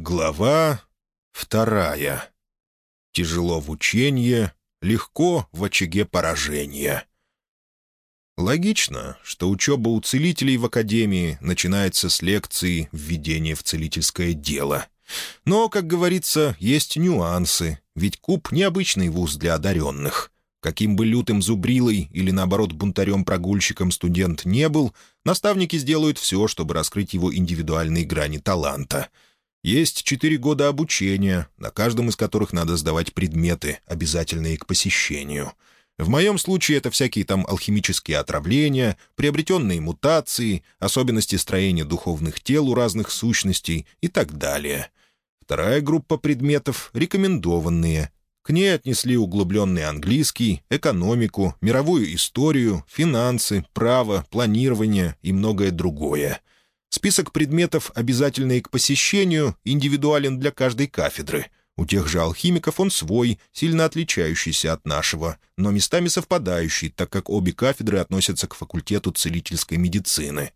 Глава вторая. Тяжело в ученье, легко в очаге поражения. Логично, что учеба у целителей в академии начинается с лекции «Введение в целительское дело». Но, как говорится, есть нюансы, ведь Куб — необычный вуз для одаренных. Каким бы лютым зубрилой или, наоборот, бунтарем-прогульщиком студент не был, наставники сделают все, чтобы раскрыть его индивидуальные грани таланта — есть четыре года обучения, на каждом из которых надо сдавать предметы, обязательные к посещению. В моем случае это всякие там алхимические отравления, приобретенные мутации, особенности строения духовных тел у разных сущностей и так далее. Вторая группа предметов — рекомендованные. К ней отнесли углубленный английский, экономику, мировую историю, финансы, право, планирование и многое другое — Список предметов, обязательные к посещению, индивидуален для каждой кафедры. У тех же алхимиков он свой, сильно отличающийся от нашего, но местами совпадающий, так как обе кафедры относятся к факультету целительской медицины.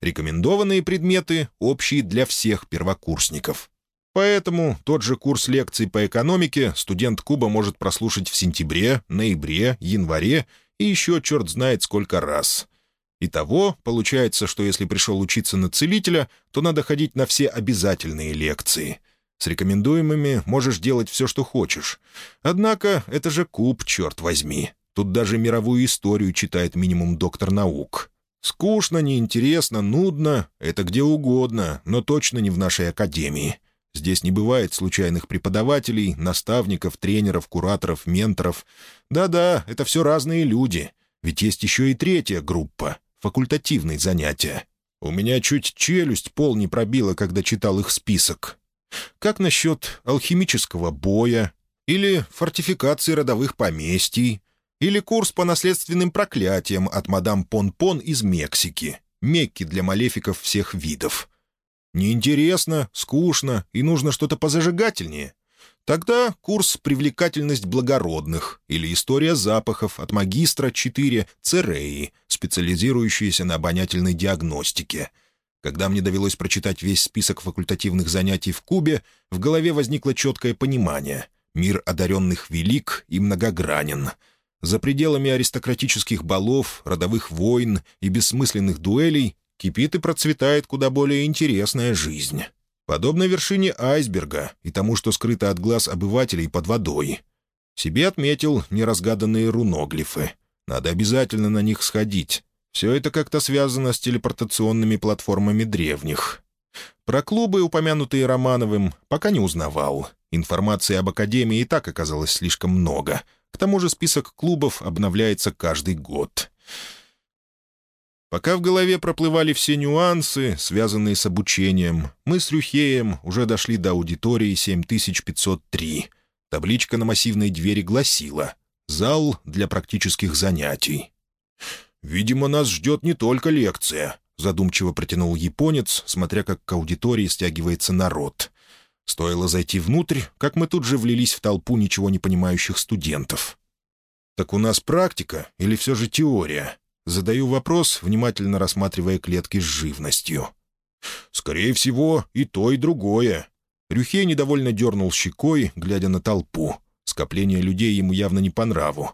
Рекомендованные предметы общие для всех первокурсников. Поэтому тот же курс лекций по экономике студент Куба может прослушать в сентябре, ноябре, январе и еще черт знает сколько раз. Итого, получается, что если пришел учиться на целителя, то надо ходить на все обязательные лекции. С рекомендуемыми можешь делать все, что хочешь. Однако это же куб, черт возьми. Тут даже мировую историю читает минимум доктор наук. Скучно, неинтересно, нудно — это где угодно, но точно не в нашей академии. Здесь не бывает случайных преподавателей, наставников, тренеров, кураторов, менторов. Да-да, это все разные люди. Ведь есть еще и третья группа факультативные занятия. У меня чуть челюсть пол не пробила, когда читал их список. Как насчет алхимического боя? Или фортификации родовых поместий? Или курс по наследственным проклятиям от мадам Пон-Пон из Мексики? Мекки для малефиков всех видов. Неинтересно, скучно и нужно что-то позажигательнее. Тогда курс «Привлекательность благородных» или «История запахов» от магистра 4 Цереи, специализирующиеся на обонятельной диагностике. Когда мне довелось прочитать весь список факультативных занятий в Кубе, в голове возникло четкое понимание. Мир одаренных велик и многогранен. За пределами аристократических балов, родовых войн и бессмысленных дуэлей кипит и процветает куда более интересная жизнь подобно вершине айсберга и тому, что скрыто от глаз обывателей под водой. Себе отметил неразгаданные руноглифы. Надо обязательно на них сходить. Все это как-то связано с телепортационными платформами древних. Про клубы, упомянутые Романовым, пока не узнавал. Информации об Академии и так оказалось слишком много. К тому же список клубов обновляется каждый год. Пока в голове проплывали все нюансы, связанные с обучением, мы с Рюхеем уже дошли до аудитории 7503. Табличка на массивной двери гласила «Зал для практических занятий». «Видимо, нас ждет не только лекция», — задумчиво протянул японец, смотря как к аудитории стягивается народ. Стоило зайти внутрь, как мы тут же влились в толпу ничего не понимающих студентов. «Так у нас практика или все же теория?» Задаю вопрос, внимательно рассматривая клетки с живностью. «Скорее всего, и то, и другое». Рюхей недовольно дернул щекой, глядя на толпу. Скопление людей ему явно не по нраву.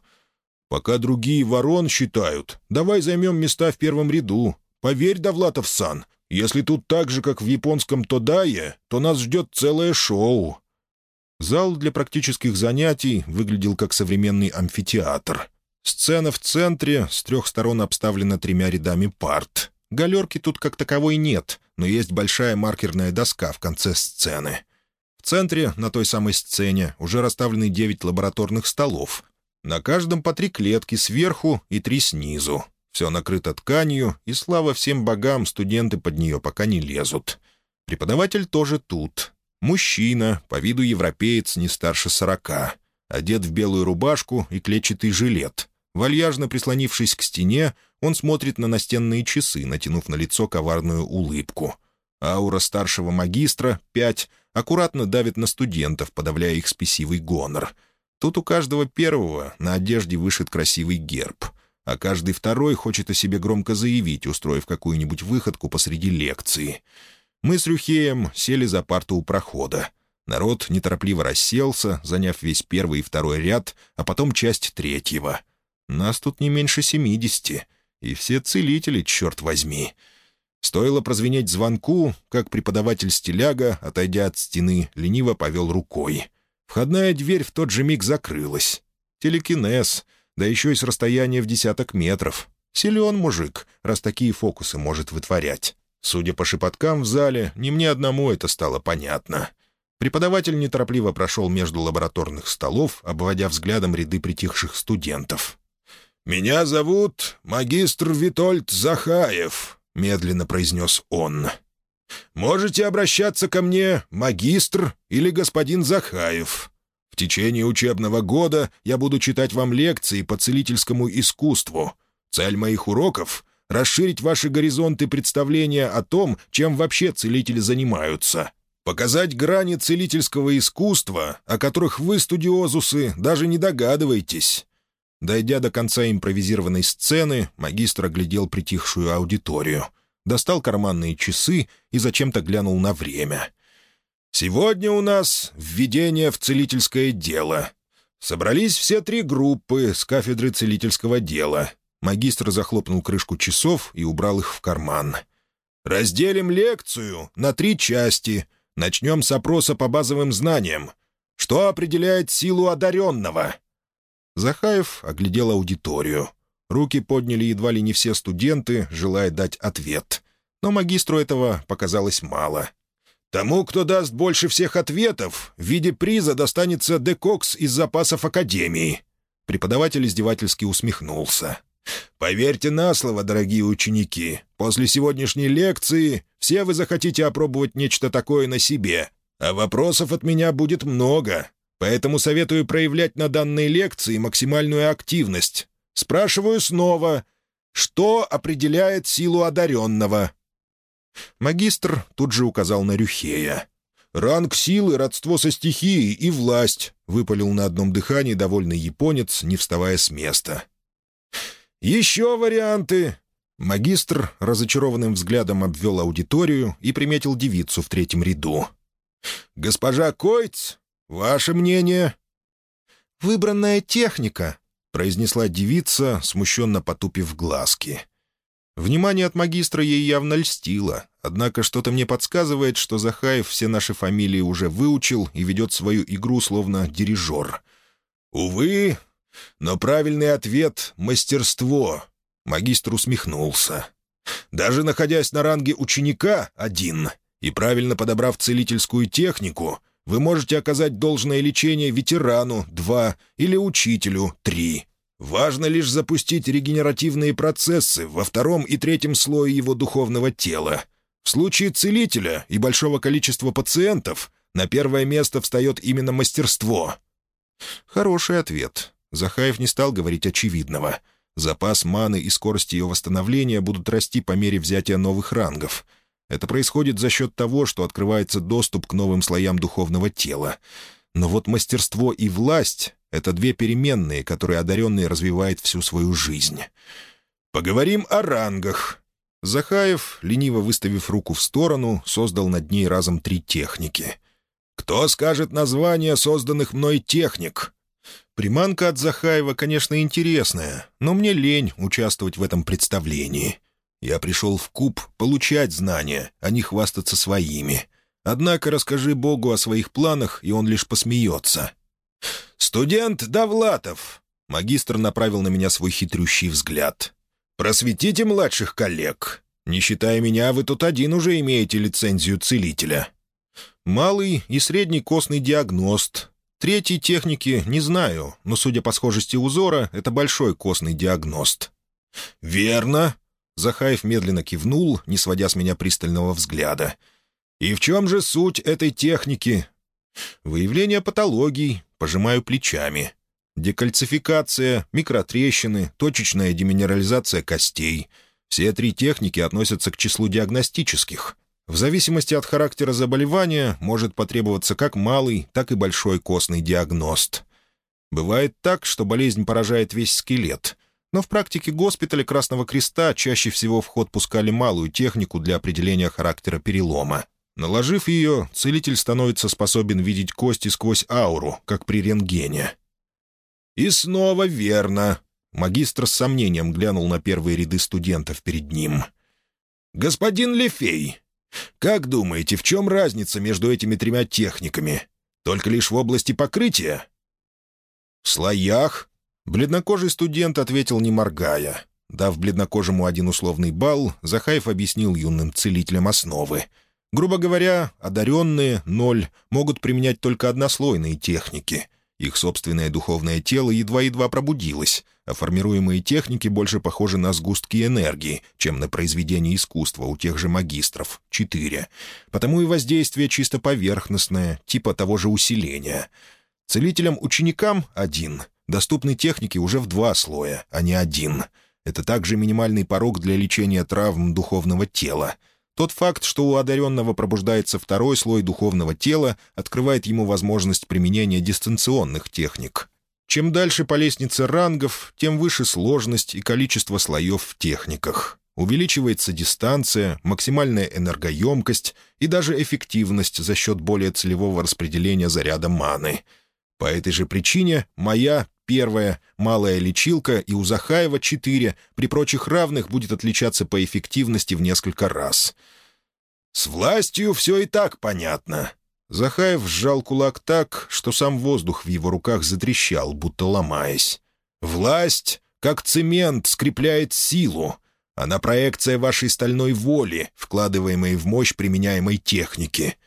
«Пока другие ворон считают, давай займем места в первом ряду. Поверь, Довлатов-сан, если тут так же, как в японском Тодае, то нас ждет целое шоу». Зал для практических занятий выглядел как современный амфитеатр — Сцена в центре, с трех сторон обставлена тремя рядами парт. Галерки тут как таковой нет, но есть большая маркерная доска в конце сцены. В центре, на той самой сцене, уже расставлены девять лабораторных столов. На каждом по три клетки сверху и три снизу. Все накрыто тканью, и слава всем богам, студенты под нее пока не лезут. Преподаватель тоже тут. Мужчина, по виду европеец, не старше сорока. Одет в белую рубашку и клетчатый жилет. Вальяжно прислонившись к стене, он смотрит на настенные часы, натянув на лицо коварную улыбку. Аура старшего магистра, пять, аккуратно давит на студентов, подавляя их спесивый гонор. Тут у каждого первого на одежде вышит красивый герб, а каждый второй хочет о себе громко заявить, устроив какую-нибудь выходку посреди лекции. Мы с Рюхеем сели за парту у прохода. Народ неторопливо расселся, заняв весь первый и второй ряд, а потом часть третьего. Нас тут не меньше семидесяти, и все целители, черт возьми. Стоило прозвенеть звонку, как преподаватель стиляга, отойдя от стены, лениво повел рукой. Входная дверь в тот же миг закрылась. Телекинез, да еще и с расстояния в десяток метров. Силен мужик, раз такие фокусы может вытворять. Судя по шепоткам в зале, не мне одному это стало понятно. Преподаватель неторопливо прошел между лабораторных столов, обводя взглядом ряды притихших студентов. «Меня зовут магистр Витольд Захаев», — медленно произнес он. «Можете обращаться ко мне, магистр или господин Захаев. В течение учебного года я буду читать вам лекции по целительскому искусству. Цель моих уроков — расширить ваши горизонты представления о том, чем вообще целители занимаются» показать грани целительского искусства, о которых вы, студиозусы, даже не догадываетесь». Дойдя до конца импровизированной сцены, магистр оглядел притихшую аудиторию, достал карманные часы и зачем-то глянул на время. «Сегодня у нас введение в целительское дело. Собрались все три группы с кафедры целительского дела». Магистр захлопнул крышку часов и убрал их в карман. «Разделим лекцию на три части — Начнем с опроса по базовым знаниям. Что определяет силу одаренного?» Захаев оглядел аудиторию. Руки подняли едва ли не все студенты, желая дать ответ. Но магистру этого показалось мало. «Тому, кто даст больше всех ответов, в виде приза достанется декокс из запасов Академии». Преподаватель издевательски усмехнулся. Поверьте на слово, дорогие ученики, после сегодняшней лекции все вы захотите опробовать нечто такое на себе, а вопросов от меня будет много, поэтому советую проявлять на данной лекции максимальную активность. Спрашиваю снова, что определяет силу одаренного?» Магистр тут же указал на Рюхея. «Ранг силы, родство со стихией и власть», — выпалил на одном дыхании довольный японец, не вставая с места. «Еще варианты!» Магистр разочарованным взглядом обвел аудиторию и приметил девицу в третьем ряду. «Госпожа Койц, ваше мнение?» «Выбранная техника», — произнесла девица, смущенно потупив глазки. Внимание от магистра ей явно льстило, однако что-то мне подсказывает, что Захаев все наши фамилии уже выучил и ведет свою игру словно дирижер. «Увы, но правильный ответ — мастерство. Магистр усмехнулся. Даже находясь на ранге ученика один и правильно подобрав целительскую технику, вы можете оказать должное лечение ветерану два или учителю три. Важно лишь запустить регенеративные процессы во втором и третьем слое его духовного тела. В случае целителя и большого количества пациентов на первое место встает именно мастерство. Хороший ответ. Захаев не стал говорить очевидного. Запас маны и скорость ее восстановления будут расти по мере взятия новых рангов. Это происходит за счет того, что открывается доступ к новым слоям духовного тела. Но вот мастерство и власть — это две переменные, которые одаренный развивает всю свою жизнь. «Поговорим о рангах», Захаев, лениво выставив руку в сторону, создал над ней разом три техники. «Кто скажет название созданных мной техник?» Приманка от Захаева, конечно, интересная, но мне лень участвовать в этом представлении. Я пришел в куб получать знания, а не хвастаться своими. Однако расскажи Богу о своих планах, и он лишь посмеется. «Студент Давлатов!» — магистр направил на меня свой хитрющий взгляд. «Просветите младших коллег. Не считая меня, вы тут один уже имеете лицензию целителя». Малый и средний костный диагност, Третьей техники не знаю, но, судя по схожести узора, это большой костный диагност. «Верно!» — Захаев медленно кивнул, не сводя с меня пристального взгляда. «И в чем же суть этой техники?» «Выявление патологий, пожимаю плечами. Декальцификация, микротрещины, точечная деминерализация костей. Все три техники относятся к числу диагностических. В зависимости от характера заболевания может потребоваться как малый, так и большой костный диагност. Бывает так, что болезнь поражает весь скелет. Но в практике госпиталя Красного Креста чаще всего в ход пускали малую технику для определения характера перелома. Наложив ее, целитель становится способен видеть кости сквозь ауру, как при рентгене. «И снова верно!» Магистр с сомнением глянул на первые ряды студентов перед ним. «Господин Лефей, как думаете, в чем разница между этими тремя техниками? Только лишь в области покрытия?» «В слоях?» Бледнокожий студент ответил, не моргая. Дав бледнокожему один условный балл, Захаев объяснил юным целителям основы. Грубо говоря, одаренные, ноль, могут применять только однослойные техники. Их собственное духовное тело едва-едва пробудилось, а формируемые техники больше похожи на сгустки энергии, чем на произведение искусства у тех же магистров, четыре. Потому и воздействие чисто поверхностное, типа того же усиления. Целителям-ученикам — один — Доступны техники уже в два слоя, а не один. Это также минимальный порог для лечения травм духовного тела. Тот факт, что у одаренного пробуждается второй слой духовного тела, открывает ему возможность применения дистанционных техник. Чем дальше по лестнице рангов, тем выше сложность и количество слоев в техниках. Увеличивается дистанция, максимальная энергоемкость и даже эффективность за счет более целевого распределения заряда маны. По этой же причине моя Первая — малая лечилка, и у Захаева четыре, при прочих равных будет отличаться по эффективности в несколько раз. «С властью все и так понятно». Захаев сжал кулак так, что сам воздух в его руках затрещал, будто ломаясь. «Власть, как цемент, скрепляет силу. Она проекция вашей стальной воли, вкладываемой в мощь применяемой техники.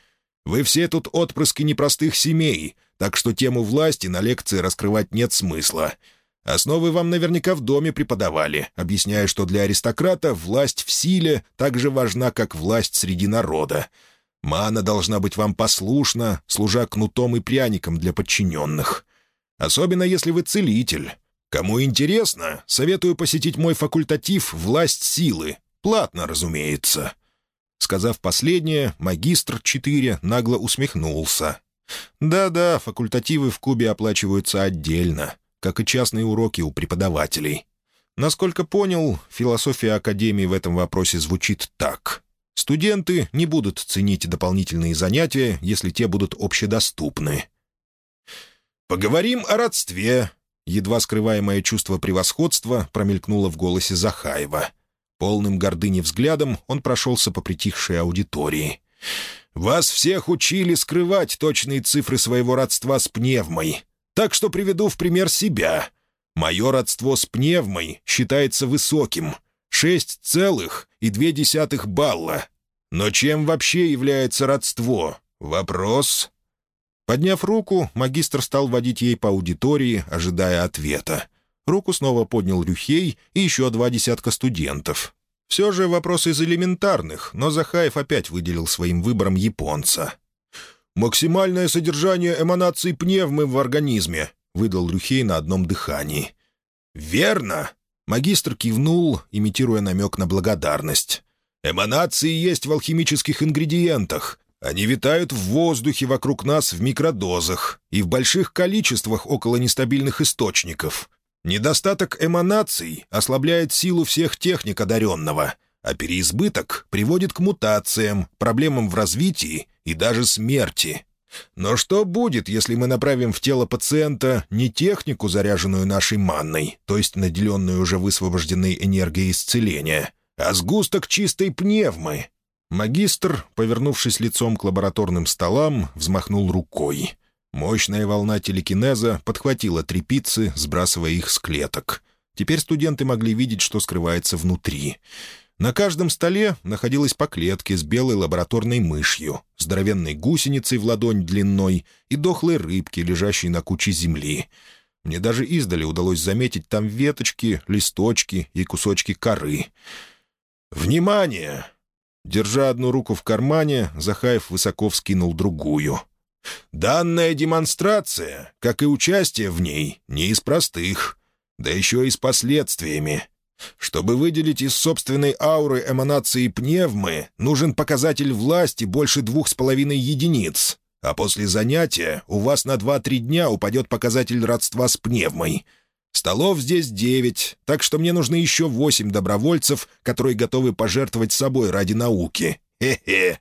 Вы все тут отпрыски непростых семей, так что тему власти на лекции раскрывать нет смысла. Основы вам наверняка в доме преподавали, объясняя, что для аристократа власть в силе так же важна, как власть среди народа. Мана должна быть вам послушна, служа кнутом и пряником для подчиненных. Особенно если вы целитель. Кому интересно, советую посетить мой факультатив «Власть силы». Платно, разумеется». Сказав последнее, магистр 4 нагло усмехнулся. Да-да, факультативы в Кубе оплачиваются отдельно, как и частные уроки у преподавателей. Насколько понял, философия Академии в этом вопросе звучит так. Студенты не будут ценить дополнительные занятия, если те будут общедоступны. «Поговорим о родстве», — едва скрываемое чувство превосходства промелькнуло в голосе Захаева. Полным гордыни взглядом он прошелся по притихшей аудитории. Вас всех учили скрывать точные цифры своего родства с пневмой. Так что приведу в пример себя. Мое родство с пневмой считается высоким — шесть целых и две десятых балла. Но чем вообще является родство? Вопрос. Подняв руку, магистр стал водить ей по аудитории, ожидая ответа. Руку снова поднял Рюхей и еще два десятка студентов. Все же вопрос из элементарных, но Захаев опять выделил своим выбором японца. «Максимальное содержание эманаций пневмы в организме», — выдал Рюхей на одном дыхании. «Верно!» — магистр кивнул, имитируя намек на благодарность. «Эманации есть в алхимических ингредиентах. Они витают в воздухе вокруг нас в микродозах и в больших количествах около нестабильных источников. Недостаток эманаций ослабляет силу всех техник одаренного, а переизбыток приводит к мутациям, проблемам в развитии и даже смерти. Но что будет, если мы направим в тело пациента не технику, заряженную нашей манной, то есть наделенную уже высвобожденной энергией исцеления, а сгусток чистой пневмы? Магистр, повернувшись лицом к лабораторным столам, взмахнул рукой. Мощная волна телекинеза подхватила трепицы, сбрасывая их с клеток. Теперь студенты могли видеть, что скрывается внутри. На каждом столе находилась по клетке с белой лабораторной мышью, здоровенной гусеницей в ладонь длиной и дохлой рыбки, лежащей на куче земли. Мне даже издали удалось заметить там веточки, листочки и кусочки коры. «Внимание!» Держа одну руку в кармане, Захаев высоко вскинул другую — Данная демонстрация, как и участие в ней, не из простых, да еще и с последствиями. Чтобы выделить из собственной ауры эманации пневмы, нужен показатель власти больше двух с половиной единиц, а после занятия у вас на два-три дня упадет показатель родства с пневмой. Столов здесь девять, так что мне нужны еще восемь добровольцев, которые готовы пожертвовать собой ради науки. Хе-хе!»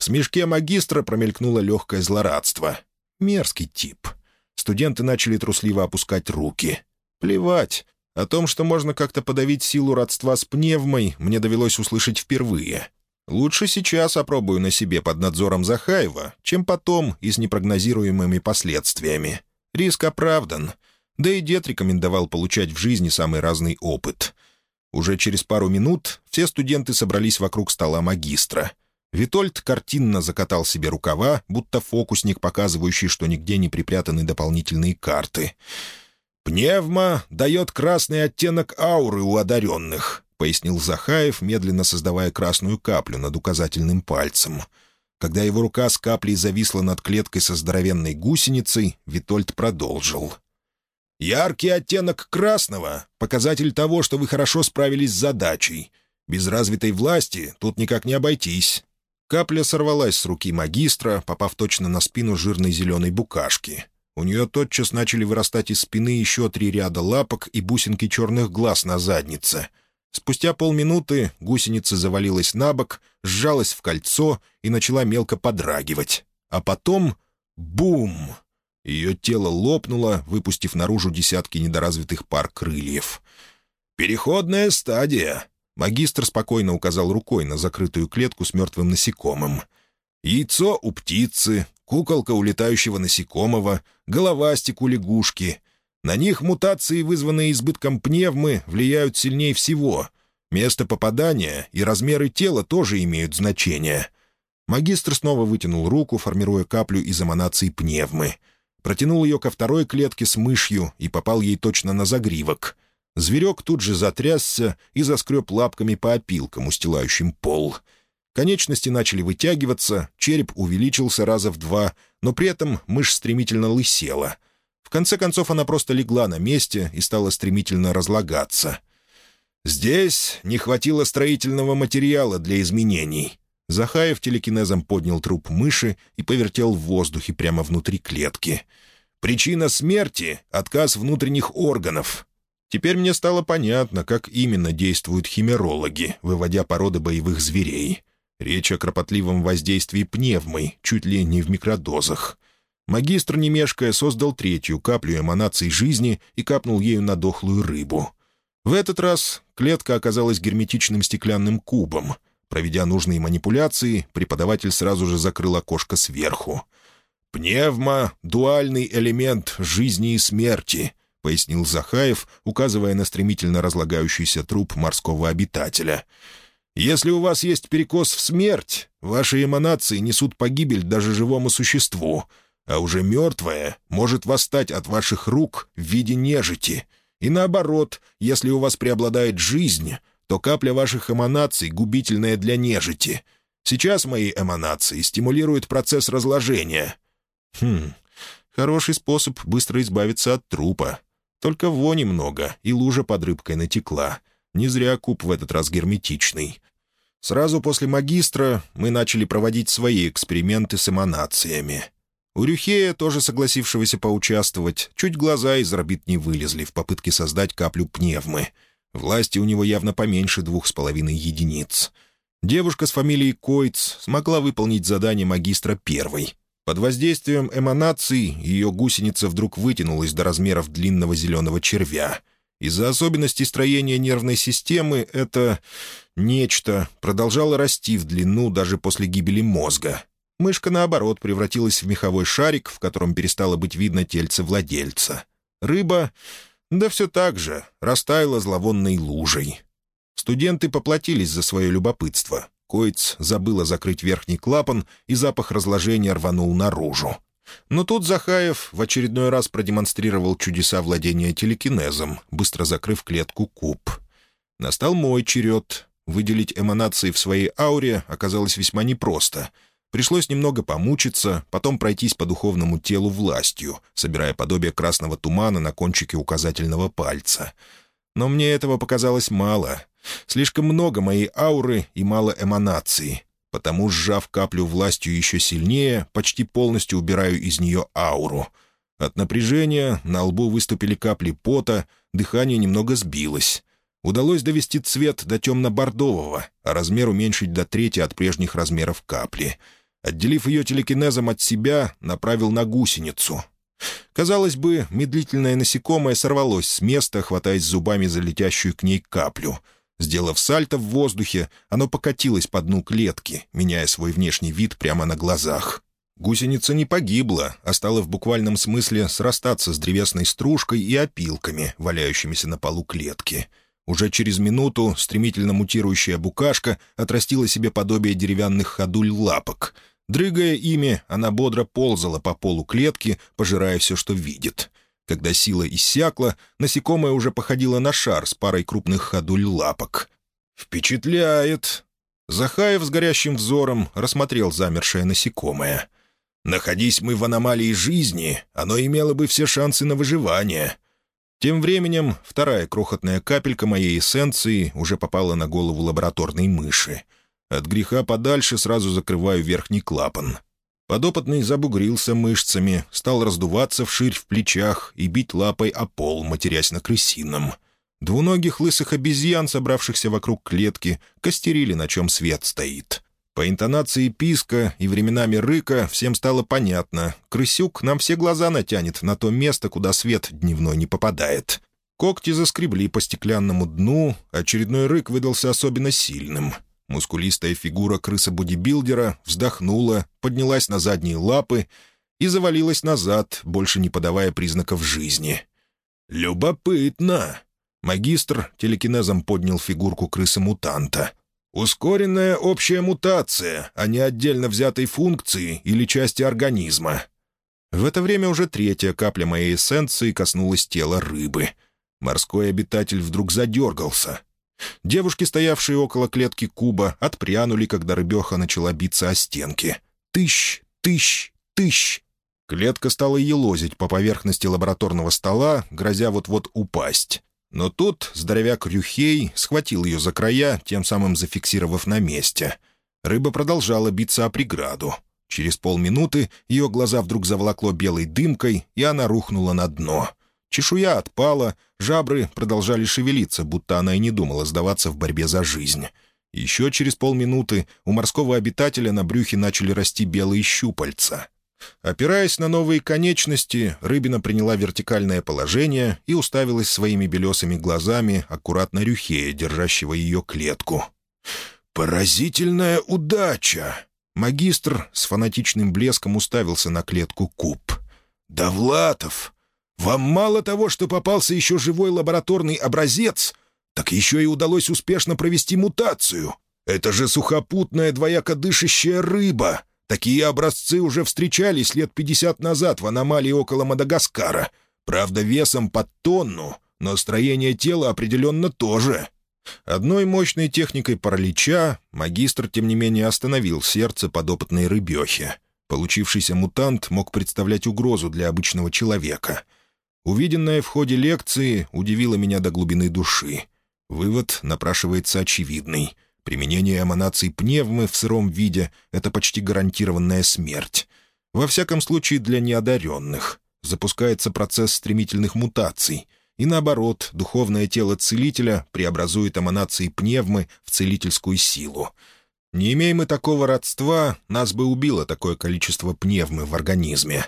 В смешке магистра промелькнуло легкое злорадство. Мерзкий тип. Студенты начали трусливо опускать руки. «Плевать. О том, что можно как-то подавить силу родства с пневмой, мне довелось услышать впервые. Лучше сейчас опробую на себе под надзором Захаева, чем потом и с непрогнозируемыми последствиями. Риск оправдан. Да и дед рекомендовал получать в жизни самый разный опыт. Уже через пару минут все студенты собрались вокруг стола магистра. Витольд картинно закатал себе рукава, будто фокусник, показывающий, что нигде не припрятаны дополнительные карты. «Пневма дает красный оттенок ауры у одаренных», — пояснил Захаев, медленно создавая красную каплю над указательным пальцем. Когда его рука с каплей зависла над клеткой со здоровенной гусеницей, Витольд продолжил. «Яркий оттенок красного — показатель того, что вы хорошо справились с задачей. Без развитой власти тут никак не обойтись. Капля сорвалась с руки магистра, попав точно на спину жирной зеленой букашки. У нее тотчас начали вырастать из спины еще три ряда лапок и бусинки черных глаз на заднице. Спустя полминуты гусеница завалилась на бок, сжалась в кольцо и начала мелко подрагивать. А потом — бум! Ее тело лопнуло, выпустив наружу десятки недоразвитых пар крыльев. «Переходная стадия», Магистр спокойно указал рукой на закрытую клетку с мертвым насекомым. «Яйцо у птицы, куколка у летающего насекомого, головастик у лягушки. На них мутации, вызванные избытком пневмы, влияют сильнее всего. Место попадания и размеры тела тоже имеют значение». Магистр снова вытянул руку, формируя каплю из эманаций пневмы. Протянул ее ко второй клетке с мышью и попал ей точно на загривок — Зверек тут же затрясся и заскреб лапками по опилкам, устилающим пол. Конечности начали вытягиваться, череп увеличился раза в два, но при этом мышь стремительно лысела. В конце концов она просто легла на месте и стала стремительно разлагаться. «Здесь не хватило строительного материала для изменений». Захаев телекинезом поднял труп мыши и повертел в воздухе прямо внутри клетки. «Причина смерти — отказ внутренних органов. Теперь мне стало понятно, как именно действуют химерологи, выводя породы боевых зверей. Речь о кропотливом воздействии пневмой, чуть ли не в микродозах. Магистр, не мешкая, создал третью каплю эманаций жизни и капнул ею на дохлую рыбу. В этот раз клетка оказалась герметичным стеклянным кубом. Проведя нужные манипуляции, преподаватель сразу же закрыл окошко сверху. «Пневма — дуальный элемент жизни и смерти», — пояснил Захаев, указывая на стремительно разлагающийся труп морского обитателя. «Если у вас есть перекос в смерть, ваши эманации несут погибель даже живому существу, а уже мертвое может восстать от ваших рук в виде нежити. И наоборот, если у вас преобладает жизнь, то капля ваших эманаций губительная для нежити. Сейчас мои эманации стимулируют процесс разложения». «Хм, хороший способ быстро избавиться от трупа», только вони много, и лужа под рыбкой натекла. Не зря куб в этот раз герметичный. Сразу после магистра мы начали проводить свои эксперименты с эманациями. У Рюхея, тоже согласившегося поучаствовать, чуть глаза из орбит не вылезли в попытке создать каплю пневмы. Власти у него явно поменьше двух с половиной единиц. Девушка с фамилией Койц смогла выполнить задание магистра первой, под воздействием эманаций ее гусеница вдруг вытянулась до размеров длинного зеленого червя. Из-за особенностей строения нервной системы это нечто продолжало расти в длину даже после гибели мозга. Мышка, наоборот, превратилась в меховой шарик, в котором перестало быть видно тельце владельца. Рыба, да все так же, растаяла зловонной лужей. Студенты поплатились за свое любопытство. Койц забыла закрыть верхний клапан, и запах разложения рванул наружу. Но тут Захаев в очередной раз продемонстрировал чудеса владения телекинезом, быстро закрыв клетку куб. Настал мой черед. Выделить эманации в своей ауре оказалось весьма непросто. Пришлось немного помучиться, потом пройтись по духовному телу властью, собирая подобие красного тумана на кончике указательного пальца. Но мне этого показалось мало — Слишком много моей ауры и мало эманации. Потому, сжав каплю властью еще сильнее, почти полностью убираю из нее ауру. От напряжения на лбу выступили капли пота, дыхание немного сбилось. Удалось довести цвет до темно-бордового, а размер уменьшить до трети от прежних размеров капли. Отделив ее телекинезом от себя, направил на гусеницу. Казалось бы, медлительное насекомое сорвалось с места, хватаясь зубами за летящую к ней каплю. Сделав сальто в воздухе, оно покатилось по дну клетки, меняя свой внешний вид прямо на глазах. Гусеница не погибла, а стала в буквальном смысле срастаться с древесной стружкой и опилками, валяющимися на полу клетки — уже через минуту стремительно мутирующая букашка отрастила себе подобие деревянных ходуль лапок. Дрыгая ими, она бодро ползала по полу клетки, пожирая все, что видит. Когда сила иссякла, насекомое уже походило на шар с парой крупных ходуль лапок. «Впечатляет!» Захаев с горящим взором рассмотрел замершее насекомое. «Находись мы в аномалии жизни, оно имело бы все шансы на выживание. Тем временем вторая крохотная капелька моей эссенции уже попала на голову лабораторной мыши. От греха подальше сразу закрываю верхний клапан. Подопытный забугрился мышцами, стал раздуваться вширь в плечах и бить лапой о пол, матерясь на крысином. Двуногих лысых обезьян, собравшихся вокруг клетки, костерили, на чем свет стоит. По интонации писка и временами рыка всем стало понятно. Крысюк нам все глаза натянет на то место, куда свет дневной не попадает. Когти заскребли по стеклянному дну, очередной рык выдался особенно сильным. Мускулистая фигура крыса-бодибилдера вздохнула, поднялась на задние лапы и завалилась назад, больше не подавая признаков жизни. «Любопытно!» Магистр телекинезом поднял фигурку крысы-мутанта — Ускоренная общая мутация, а не отдельно взятой функции или части организма. В это время уже третья капля моей эссенции коснулась тела рыбы. Морской обитатель вдруг задергался. Девушки, стоявшие около клетки куба, отпрянули, когда рыбеха начала биться о стенки. Тыщ, тыщ, тыщ. Клетка стала елозить по поверхности лабораторного стола, грозя вот-вот упасть. Но тут здоровяк Рюхей схватил ее за края, тем самым зафиксировав на месте. Рыба продолжала биться о преграду. Через полминуты ее глаза вдруг заволокло белой дымкой, и она рухнула на дно. Чешуя отпала, жабры продолжали шевелиться, будто она и не думала сдаваться в борьбе за жизнь. Еще через полминуты у морского обитателя на брюхе начали расти белые щупальца — Опираясь на новые конечности, рыбина приняла вертикальное положение и уставилась своими белесыми глазами аккуратно рюхея, держащего ее клетку. «Поразительная удача!» Магистр с фанатичным блеском уставился на клетку куб. «Довлатов, вам мало того, что попался еще живой лабораторный образец, так еще и удалось успешно провести мутацию. Это же сухопутная двояко дышащая рыба!» Такие образцы уже встречались лет 50 назад в аномалии около Мадагаскара. Правда, весом под тонну, но строение тела определенно тоже. Одной мощной техникой паралича магистр, тем не менее, остановил сердце подопытной рыбехи. Получившийся мутант мог представлять угрозу для обычного человека. Увиденное в ходе лекции удивило меня до глубины души. Вывод напрашивается очевидный — Применение эманаций пневмы в сыром виде — это почти гарантированная смерть. Во всяком случае, для неодаренных. Запускается процесс стремительных мутаций. И наоборот, духовное тело целителя преобразует эманации пневмы в целительскую силу. Не имея мы такого родства, нас бы убило такое количество пневмы в организме.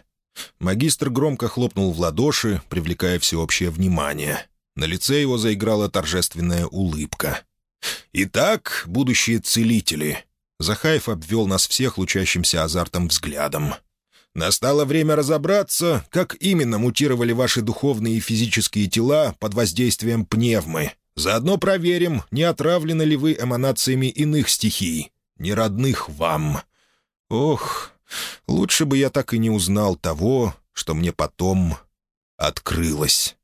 Магистр громко хлопнул в ладоши, привлекая всеобщее внимание. На лице его заиграла торжественная улыбка. «Итак, будущие целители», — Захаев обвел нас всех лучащимся азартом взглядом. «Настало время разобраться, как именно мутировали ваши духовные и физические тела под воздействием пневмы. Заодно проверим, не отравлены ли вы эманациями иных стихий, не родных вам. Ох, лучше бы я так и не узнал того, что мне потом открылось».